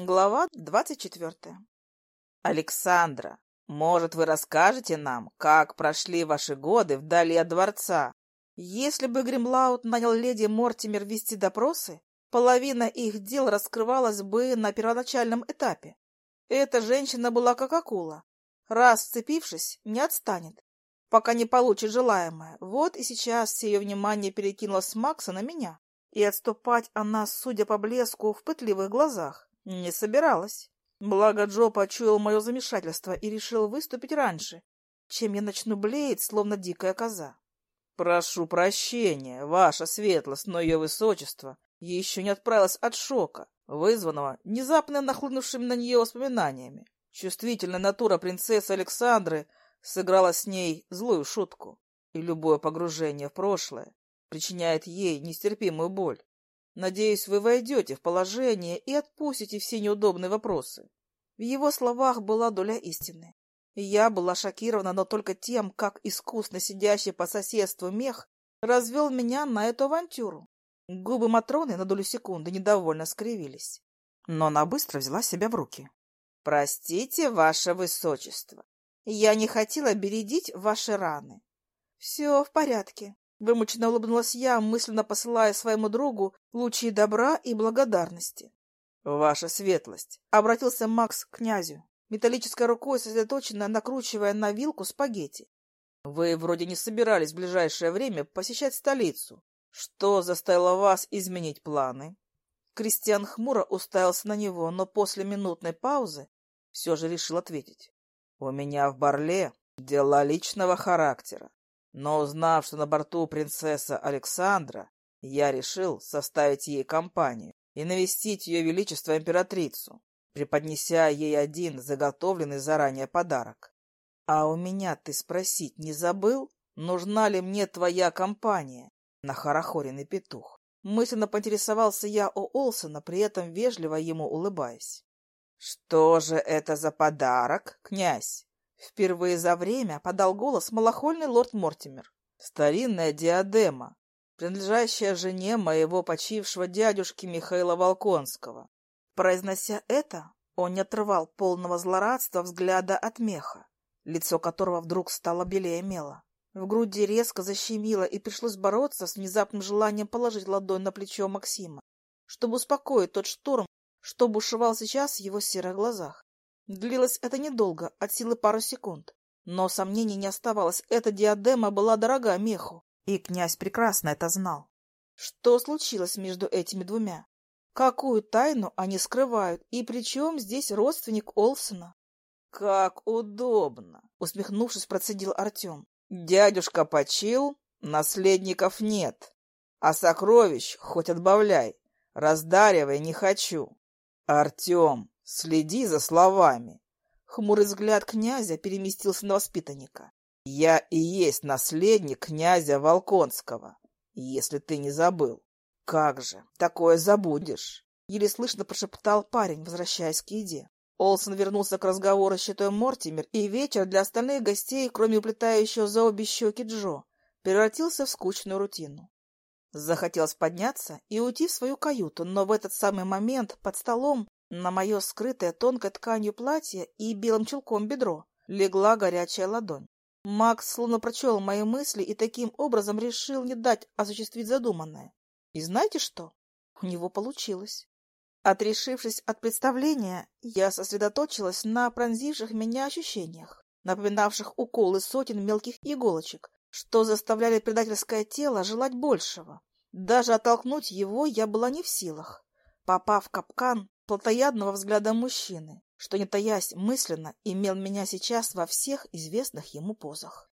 Глава двадцать четвертая. Александра, может, вы расскажете нам, как прошли ваши годы вдали от дворца? Если бы Гримлаут нанял леди Мортимер вести допросы, половина их дел раскрывалась бы на первоначальном этапе. Эта женщина была как акула. Раз сцепившись, не отстанет, пока не получит желаемое. Вот и сейчас все ее внимание перекинуло с Макса на меня. И отступать она, судя по блеску в пытливых глазах, не собиралась. Благо Джо почуял мое замешательство и решил выступить раньше, чем я начну блеять, словно дикая коза. «Прошу прощения, ваша светлость, но ее высочество еще не отправилась от шока, вызванного внезапно нахлынувшими на нее воспоминаниями. Чувствительная натура принцессы Александры сыграла с ней злую шутку, и любое погружение в прошлое причиняет ей нестерпимую боль. Надеюсь, вы войдете в положение и отпустите все неудобные вопросы. В его словах была доля истины. Я была шокирована, но только тем, как искусно сидящий по соседству мех развел меня на эту авантюру. Губы Матроны на долю секунды недовольно скривились. Но она быстро взяла себя в руки. — Простите, ваше высочество, я не хотела бередить ваши раны. — Все в порядке, Вымученно улыбнулась я, мысленно посылая своему другу лучи добра и благодарности. «Ваша светлость!» — обратился Макс к князю, металлической рукой сосредоточенно накручивая на вилку спагетти. «Вы вроде не собирались в ближайшее время посещать столицу. Что заставило вас изменить планы?» Кристиан хмуро уставился на него, но после минутной паузы все же решил ответить. «У меня в Барле дела личного характера. Но узнав, что на борту принцесса Александра, я решил составить ей компанию и навестить ее величество императрицу, преподнеся ей один заготовленный заранее подарок. А у меня ты спросить не забыл, нужна ли мне твоя компания? Нахорохоренный петух. Мысленно поинтересовался я у Олсона, при этом вежливо ему улыбаясь. — Что же это за подарок, князь? Впервые за время подал голос малохольный лорд Мортимер. Старинная диадема, принадлежащая жене моего почившего дядюшки Михаила Волконского. Произнося это, он не отрывал полного злорадства взгляда от меха, лицо которого вдруг стало белее мела. В груди резко защемило, и пришлось бороться с внезапным желанием положить ладонь на плечо Максима, чтобы успокоить тот шторм, что бушевал сейчас в его серых глазах. Длилось это недолго, от силы пару секунд. Но сомнений не оставалось, эта диадема была дорога меху, и князь прекрасно это знал. Что случилось между этими двумя? Какую тайну они скрывают, и при чем здесь родственник Олсона? — Как удобно! — усмехнувшись, процедил Артем. — Дядюшка почил, наследников нет, а сокровищ хоть отбавляй, раздаривай не хочу. — Артем, Следи за словами. Хмурый взгляд князя переместился на воспитанника. Я и есть наследник князя Волконского, если ты не забыл. Как же, такое забудешь? Еле слышно прошептал парень, возвращаясь к еде. Олсон вернулся к разговору с щитой Мортимер, и вечер для остальных гостей, кроме уплетающего за обе щеки Джо, превратился в скучную рутину. Захотелось подняться и уйти в свою каюту, но в этот самый момент под столом на мое скрытое тонкой тканью платье и белым чулком бедро легла горячая ладонь. Макс словно прочел мои мысли и таким образом решил не дать осуществить задуманное. И знаете что? У него получилось. Отрешившись от представления, я сосредоточилась на пронзивших меня ощущениях, напоминавших уколы сотен мелких иголочек, что заставляли предательское тело желать большего. Даже оттолкнуть его я была не в силах. Попав в капкан, плотоядного взгляда мужчины, что, не таясь мысленно, имел меня сейчас во всех известных ему позах.